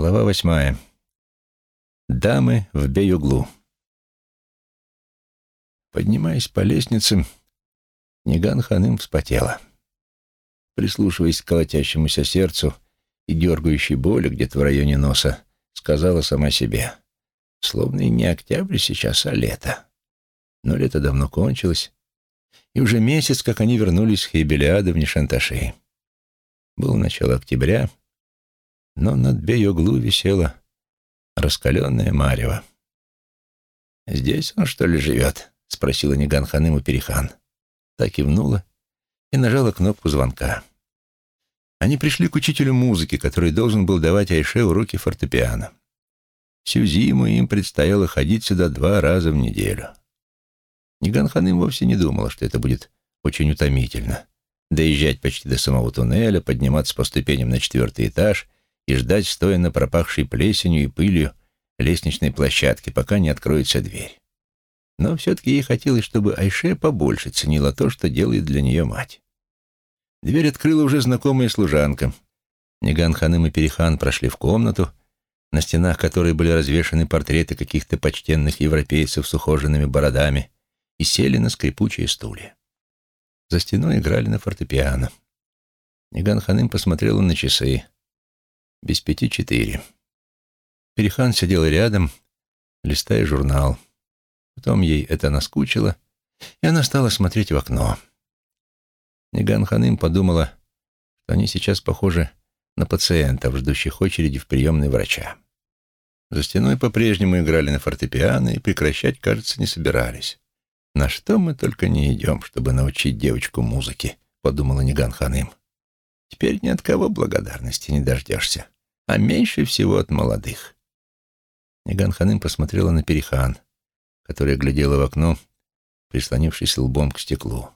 Глава восьмая. Дамы в бей-углу. Поднимаясь по лестнице, Ниган Ханым вспотела. Прислушиваясь к колотящемуся сердцу и дергающей боли где-то в районе носа, сказала сама себе, словно и не октябрь сейчас, а лето. Но лето давно кончилось, и уже месяц, как они вернулись с Хейбелиада в Нишанташи. Было начало октября, но над Бей-Оглу висела раскаленная марево. «Здесь он, что ли, живет?» — спросила Ниган Ханым Перехан. Так кивнула и нажала кнопку звонка. Они пришли к учителю музыки, который должен был давать Айше уроки фортепиано. Всю зиму им предстояло ходить сюда два раза в неделю. Ниган Ханым вовсе не думала, что это будет очень утомительно. Доезжать почти до самого туннеля, подниматься по ступеням на четвертый этаж — и ждать, стоя на пропахшей плесенью и пылью лестничной площадке, пока не откроется дверь. Но все-таки ей хотелось, чтобы Айше побольше ценила то, что делает для нее мать. Дверь открыла уже знакомая служанка. Ниган Ханым и Перехан прошли в комнату, на стенах которой были развешаны портреты каких-то почтенных европейцев с ухоженными бородами, и сели на скрипучие стулья. За стеной играли на фортепиано. Ниган Ханым посмотрела на часы без пяти четыре. Перехан сидел рядом, листая журнал. Потом ей это наскучило, и она стала смотреть в окно. Ниган Ханым подумала, что они сейчас похожи на пациентов, ждущих очереди в приемной врача. За стеной по-прежнему играли на фортепиано и прекращать, кажется, не собирались. «На что мы только не идем, чтобы научить девочку музыке», — подумала Ниган Ханым. Теперь ни от кого благодарности не дождешься, а меньше всего от молодых. Ниган Ханым посмотрела на Перихан, которая глядела в окно, прислонившись лбом к стеклу.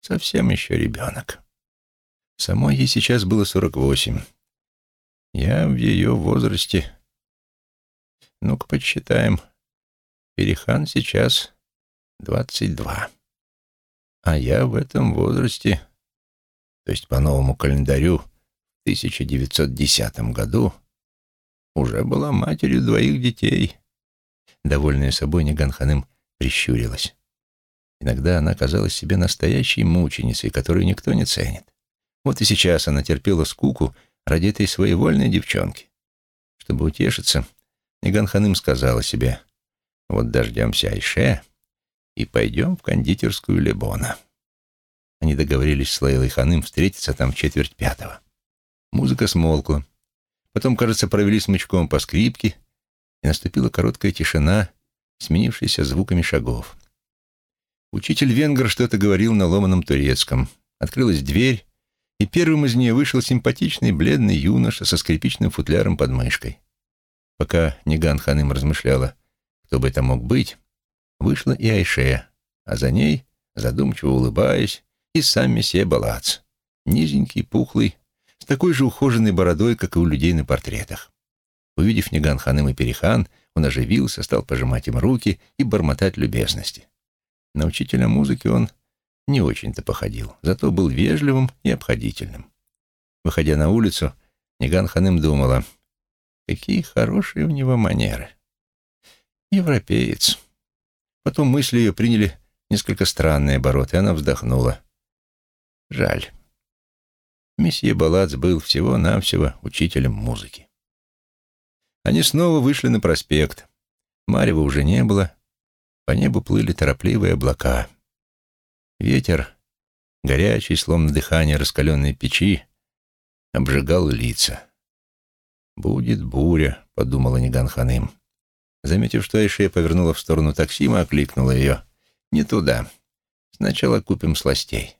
Совсем еще ребенок. Самой ей сейчас было сорок восемь. Я в ее возрасте... Ну-ка, подсчитаем. Перихан сейчас двадцать два. А я в этом возрасте то есть по новому календарю в 1910 году, уже была матерью двоих детей. Довольная собой, Неганханым прищурилась. Иногда она казалась себе настоящей мученицей, которую никто не ценит. Вот и сейчас она терпела скуку ради этой своевольной девчонки. Чтобы утешиться, Неганханым сказала себе, «Вот дождемся Айше и пойдем в кондитерскую Лебона». Они договорились с Лейлой Ханым встретиться там в четверть пятого. Музыка смолкла. Потом, кажется, провели смычком по скрипке, и наступила короткая тишина, сменившаяся звуками шагов. Учитель венгер что-то говорил на ломаном турецком. Открылась дверь, и первым из нее вышел симпатичный бледный юноша со скрипичным футляром под мышкой. Пока Ниган Ханым размышляла, кто бы это мог быть, вышла и Айше, а за ней, задумчиво улыбаясь, и сам месье Балац, низенький, пухлый, с такой же ухоженной бородой, как и у людей на портретах. Увидев Ниган Ханым и Перехан, он оживился, стал пожимать им руки и бормотать любезности. На учителя музыки он не очень-то походил, зато был вежливым и обходительным. Выходя на улицу, Ниган Ханым думала, какие хорошие у него манеры. Европеец. Потом мысли ее приняли несколько странные обороты, и она вздохнула. Жаль. Месье Балац был всего-навсего учителем музыки. Они снова вышли на проспект. Марева уже не было. По небу плыли торопливые облака. Ветер, горячий, словно дыхание раскаленной печи, обжигал лица. «Будет буря», — подумала Ниган Ханым. Заметив, что Айше повернула в сторону таксима, окликнула ее. «Не туда. Сначала купим сластей».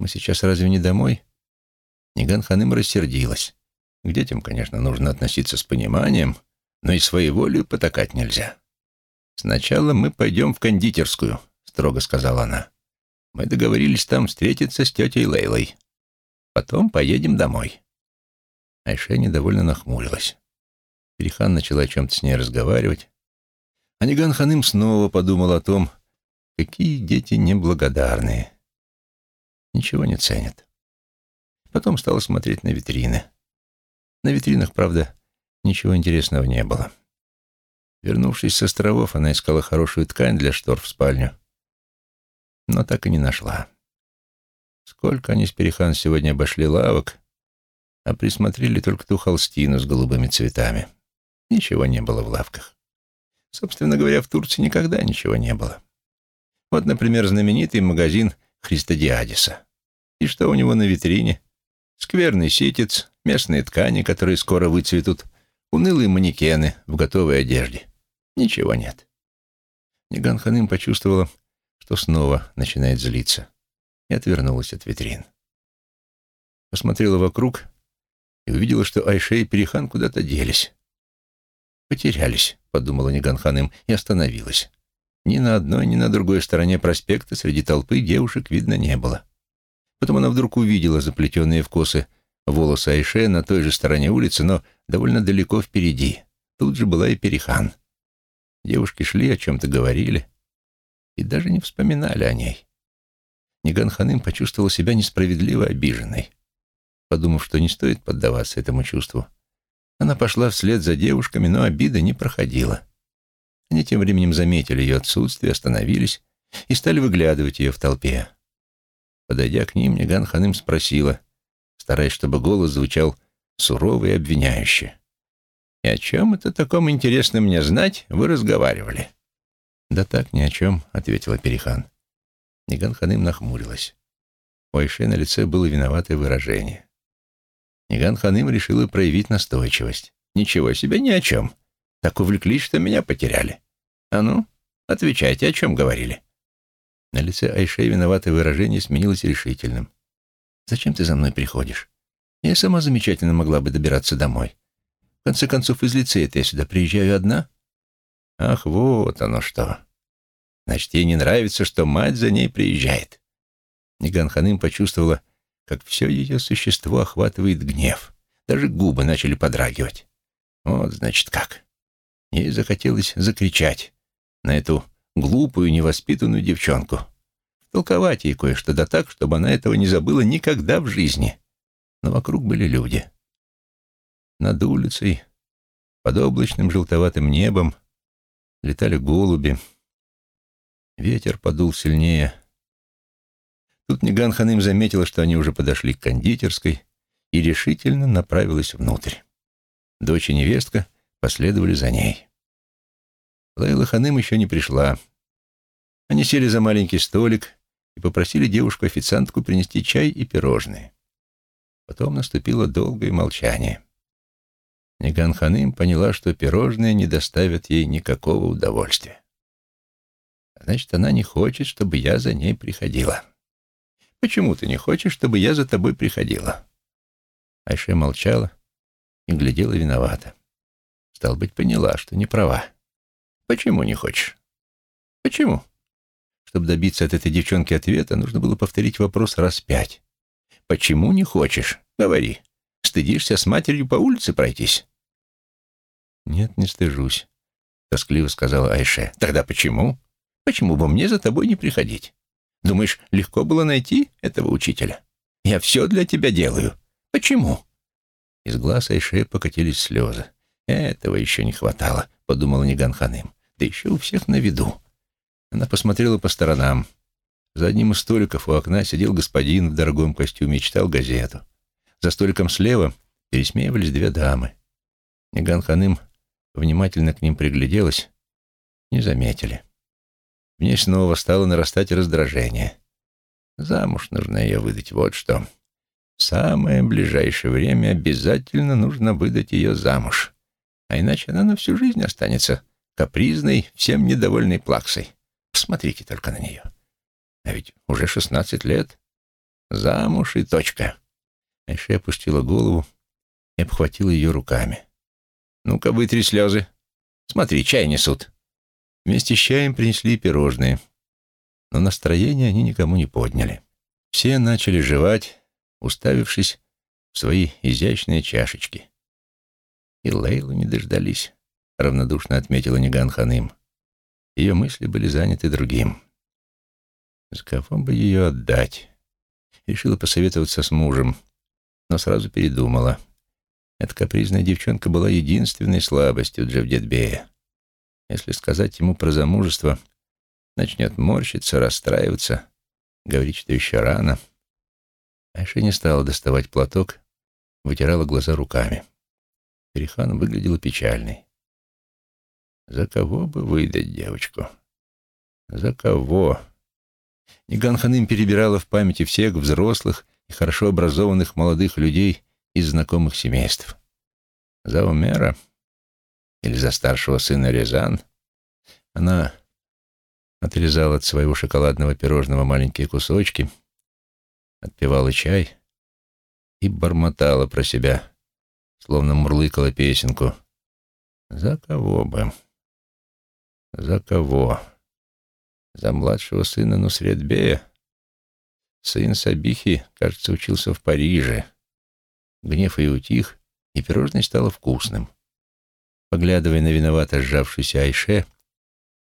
Мы сейчас разве не домой?» Ниган Ханым рассердилась. К детям, конечно, нужно относиться с пониманием, но и своей волей потакать нельзя. «Сначала мы пойдем в кондитерскую», — строго сказала она. «Мы договорились там встретиться с тетей Лейлой. Потом поедем домой». Айше недовольно нахмурилась. Перехан начала о чем-то с ней разговаривать. А Ниган Ханым снова подумал о том, какие дети неблагодарные ничего не ценят. Потом стала смотреть на витрины. На витринах, правда, ничего интересного не было. Вернувшись с островов, она искала хорошую ткань для штор в спальню, но так и не нашла. Сколько они с Перехан сегодня обошли лавок, а присмотрели только ту холстину с голубыми цветами. Ничего не было в лавках. Собственно говоря, в Турции никогда ничего не было. Вот, например, знаменитый магазин Христодиадиса. И что у него на витрине? Скверный ситец, местные ткани, которые скоро выцветут, унылые манекены в готовой одежде. Ничего нет. Ниган Ханым почувствовала, что снова начинает злиться, и отвернулась от витрин. Посмотрела вокруг и увидела, что Айше и Перехан куда-то делись. «Потерялись», — подумала Ниган Ханым, и остановилась. Ни на одной, ни на другой стороне проспекта среди толпы девушек видно не было. Потом она вдруг увидела заплетенные в косы волосы Айше на той же стороне улицы, но довольно далеко впереди. Тут же была и Перехан. Девушки шли, о чем-то говорили и даже не вспоминали о ней. Ниган Ханым почувствовал себя несправедливо обиженной. Подумав, что не стоит поддаваться этому чувству, она пошла вслед за девушками, но обида не проходила. Они тем временем заметили ее отсутствие, остановились и стали выглядывать ее в толпе. Подойдя к ним, Ниган Ханым спросила, стараясь, чтобы голос звучал сурово и обвиняюще. «И о чем это таком интересно мне знать вы разговаривали?» «Да так, ни о чем», — ответила Перехан. Ниган Ханым нахмурилась. У Айше на лице было виноватое выражение. Ниган Ханым решила проявить настойчивость. «Ничего себе, ни о чем. Так увлеклись, что меня потеряли. А ну, отвечайте, о чем говорили?» На лице Айше виноватое выражение сменилось решительным. «Зачем ты за мной приходишь? Я сама замечательно могла бы добираться домой. В конце концов, из лицея я сюда приезжаю одна». «Ах, вот оно что! Значит, ей не нравится, что мать за ней приезжает». Ниган Ханым почувствовала, как все ее существо охватывает гнев. Даже губы начали подрагивать. Вот, значит, как. Ей захотелось закричать на эту глупую, невоспитанную девчонку. Толковать ей кое-что да так, чтобы она этого не забыла никогда в жизни. Но вокруг были люди. Над улицей, под облачным желтоватым небом, летали голуби. Ветер подул сильнее. Тут Ниган Ханым заметила, что они уже подошли к кондитерской и решительно направилась внутрь. Дочь и невестка последовали за ней. Лейла Ханым еще не пришла. Они сели за маленький столик и попросили девушку-официантку принести чай и пирожные. Потом наступило долгое молчание. Ниган Ханым поняла, что пирожные не доставят ей никакого удовольствия. Значит, она не хочет, чтобы я за ней приходила. Почему ты не хочешь, чтобы я за тобой приходила? Айше молчала и глядела виновата. Стал быть, поняла, что не права. Почему не хочешь? Почему? Чтобы добиться от этой девчонки ответа, нужно было повторить вопрос раз пять. Почему не хочешь? Говори. Стыдишься с матерью по улице пройтись? Нет, не стыжусь, тоскливо сказала Айше. Тогда почему? Почему бы мне за тобой не приходить? Думаешь, легко было найти этого учителя? Я все для тебя делаю. Почему? Из глаз Айше покатились слезы. «Этого еще не хватало», — подумала Ниган Ханым. «Да еще у всех на виду». Она посмотрела по сторонам. За одним из столиков у окна сидел господин в дорогом костюме и читал газету. За столиком слева пересмеивались две дамы. Ниган Ханым внимательно к ним пригляделась. Не заметили. В ней снова стало нарастать раздражение. Замуж нужно ее выдать, вот что. В самое ближайшее время обязательно нужно выдать ее замуж а иначе она на всю жизнь останется капризной, всем недовольной плаксой. Посмотрите только на нее. А ведь уже шестнадцать лет. Замуж и точка. Айше опустила голову и обхватила ее руками. «Ну-ка, вытри слезы. Смотри, чай несут». Вместе с чаем принесли пирожные, но настроение они никому не подняли. Все начали жевать, уставившись в свои изящные чашечки. И Лейлу не дождались, равнодушно отметила Ниган Ханым. Ее мысли были заняты другим. За кого бы ее отдать? Решила посоветоваться с мужем, но сразу передумала. Эта капризная девчонка была единственной слабостью Джавдетбея. Если сказать ему про замужество, начнет морщиться, расстраиваться, говорить, что еще рано. Айша не стала доставать платок, вытирала глаза руками. Перехан выглядела печальной. За кого бы выдать девочку? За кого? Ниган Ханым перебирала в памяти всех взрослых и хорошо образованных молодых людей из знакомых семейств. За Умера или за старшего сына Резан она отрезала от своего шоколадного пирожного маленькие кусочки, отпивала чай и бормотала про себя, словно мурлыкала песенку. За кого бы? За кого? За младшего сына Нусретбея? Сын Сабихи, кажется, учился в Париже. Гнев и утих, и пирожное стало вкусным. Поглядывая на виновато сжавшуюся Айше,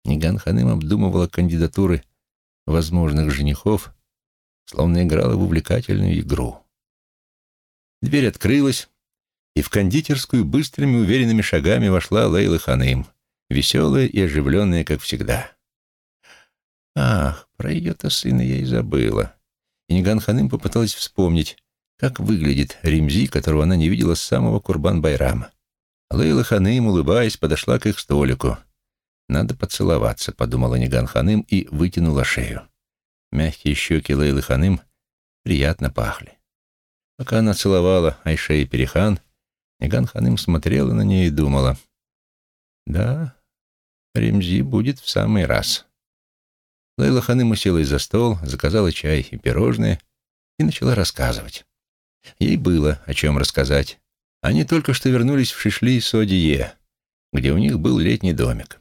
Ниган Ханым обдумывала кандидатуры возможных женихов, словно играла в увлекательную игру. Дверь открылась, и в кондитерскую быстрыми уверенными шагами вошла Лейла Ханым, веселая и оживленная, как всегда. Ах, про ее-то сына я и забыла. И Ниган Ханым попыталась вспомнить, как выглядит Римзи, которого она не видела с самого Курбан-Байрама. Лейла Ханым, улыбаясь, подошла к их столику. «Надо поцеловаться», — подумала Ниган Ханым и вытянула шею. Мягкие щеки Лейлы Ханым приятно пахли. Пока она целовала Айше и Перехан, Ниган Ханым смотрела на нее и думала, «Да, Ремзи будет в самый раз». Лейла Ханым уселась за стол, заказала чай и пирожные и начала рассказывать. Ей было о чем рассказать. Они только что вернулись в Шишли-Содие, где у них был летний домик.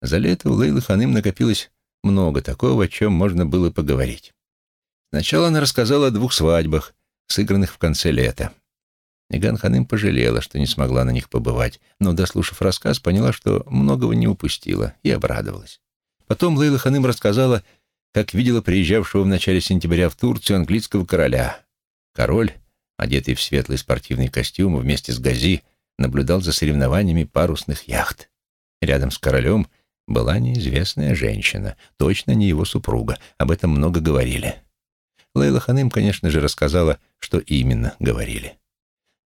За лето у Лейлы Ханым накопилось много такого, о чем можно было поговорить. Сначала она рассказала о двух свадьбах, сыгранных в конце лета. Ниган Ханым пожалела, что не смогла на них побывать, но, дослушав рассказ, поняла, что многого не упустила, и обрадовалась. Потом Лейла Ханым рассказала, как видела приезжавшего в начале сентября в Турцию английского короля. Король, одетый в светлый спортивный костюм, вместе с Гази, наблюдал за соревнованиями парусных яхт. Рядом с королем была неизвестная женщина, точно не его супруга, об этом много говорили. Лейла Ханым, конечно же, рассказала, что именно говорили.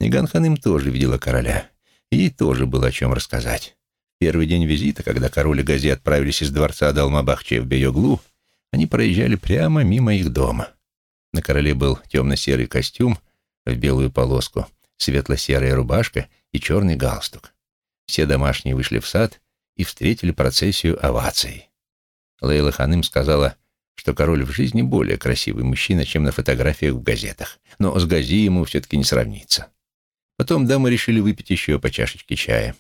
Ниган Ханым тоже видела короля. Ей тоже было о чем рассказать. Первый день визита, когда король и Гази отправились из дворца Далмабахче в Бейоглу, они проезжали прямо мимо их дома. На короле был темно-серый костюм в белую полоску, светло-серая рубашка и черный галстук. Все домашние вышли в сад и встретили процессию оваций. Лейла Ханым сказала, что король в жизни более красивый мужчина, чем на фотографиях в газетах, но с Гази ему все-таки не сравнится. Потом дамы решили выпить еще по чашечке чая.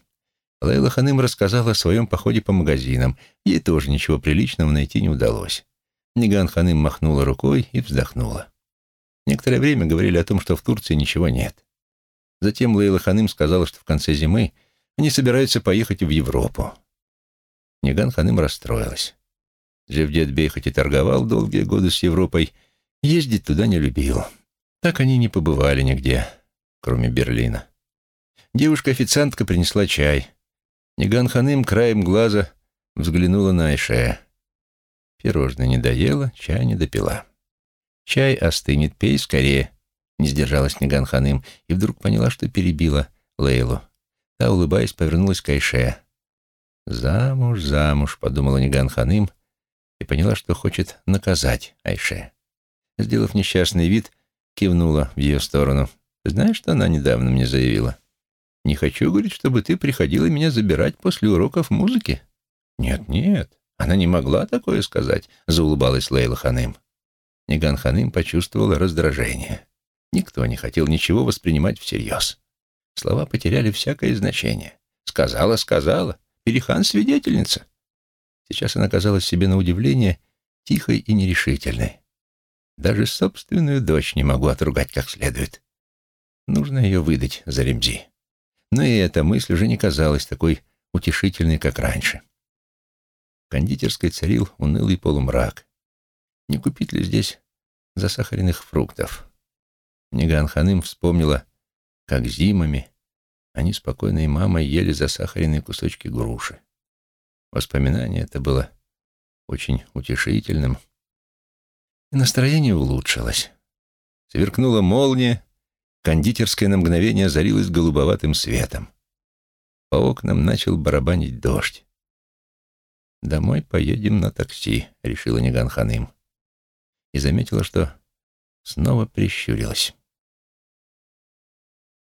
Лейла Ханым рассказала о своем походе по магазинам. Ей тоже ничего приличного найти не удалось. Ниган Ханым махнула рукой и вздохнула. Некоторое время говорили о том, что в Турции ничего нет. Затем Лейла Ханым сказала, что в конце зимы они собираются поехать в Европу. Ниган Ханым расстроилась. Джевдет Бей хоть и торговал долгие годы с Европой, ездить туда не любил. Так они не побывали нигде, кроме Берлина. Девушка-официантка принесла чай. Ниган Ханым краем глаза взглянула на Айше. Пирожное не доела, чай не допила. «Чай остынет, пей скорее», — не сдержалась Ниган Ханым, и вдруг поняла, что перебила Лейлу. Та, улыбаясь, повернулась к Айше. «Замуж, замуж», — подумала Ниган Ханым, и поняла, что хочет наказать Айше. Сделав несчастный вид, кивнула в ее сторону. «Знаешь, что она недавно мне заявила?» Не хочу, говорит, чтобы ты приходила меня забирать после уроков музыки. Нет, нет, она не могла такое сказать, заулыбалась Лейла Ханым. Ниган Ханым почувствовала раздражение. Никто не хотел ничего воспринимать всерьез. Слова потеряли всякое значение. Сказала, сказала. Перехан свидетельница. Сейчас она казалась себе на удивление тихой и нерешительной. Даже собственную дочь не могу отругать как следует. Нужно ее выдать за Ремзи но и эта мысль уже не казалась такой утешительной, как раньше. В кондитерской царил унылый полумрак. Не купить ли здесь засахаренных фруктов? Ниган Ханым вспомнила, как зимами Они спокойно и мамой ели засахаренные кусочки груши. Воспоминание это было очень утешительным, и настроение улучшилось. Сверкнула молния, кондитерская на мгновение озарилась голубоватым светом. По окнам начал барабанить дождь. «Домой поедем на такси», — решила Ниган Ханым. И заметила, что снова прищурилась.